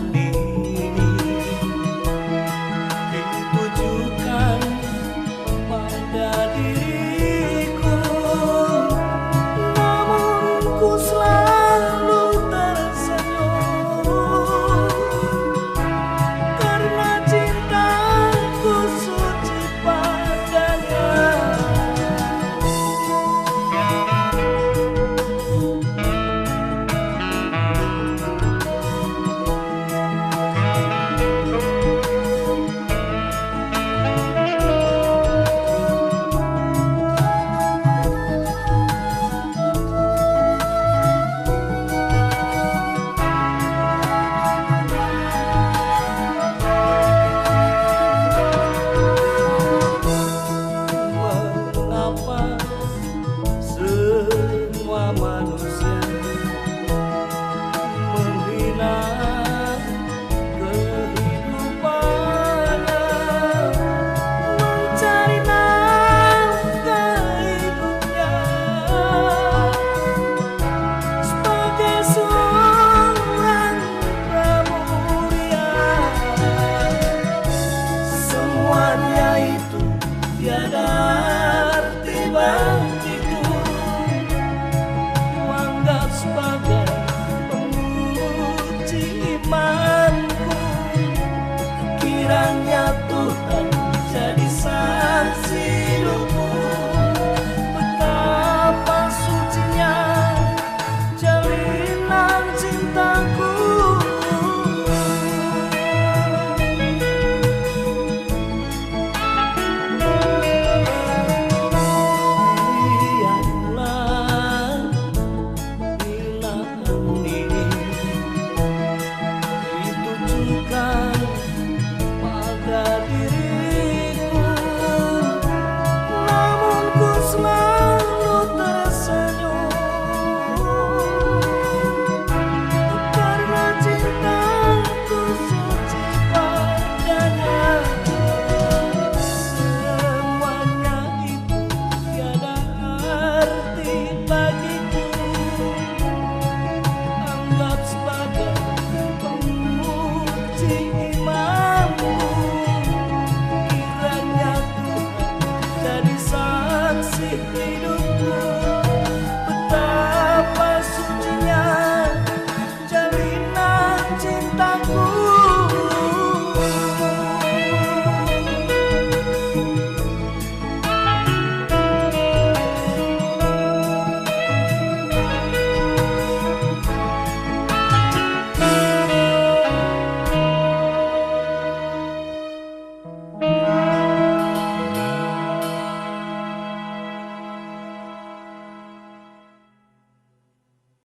money.